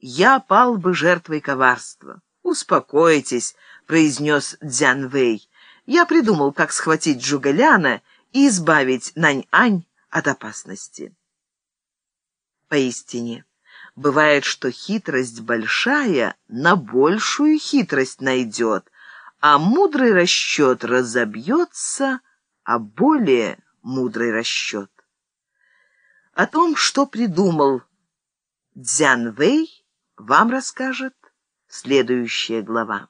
я пал бы жертвой коварства. «Успокойтесь», — произнес Дзян Вэй. «Я придумал, как схватить Джугаляна и избавить Нань-Ань от опасности». Поистине, бывает, что хитрость большая на большую хитрость найдет, а мудрый расчет разобьется, а более мудрый расчет. О том, что придумал Дзян Вэй, вам расскажет следующая глава.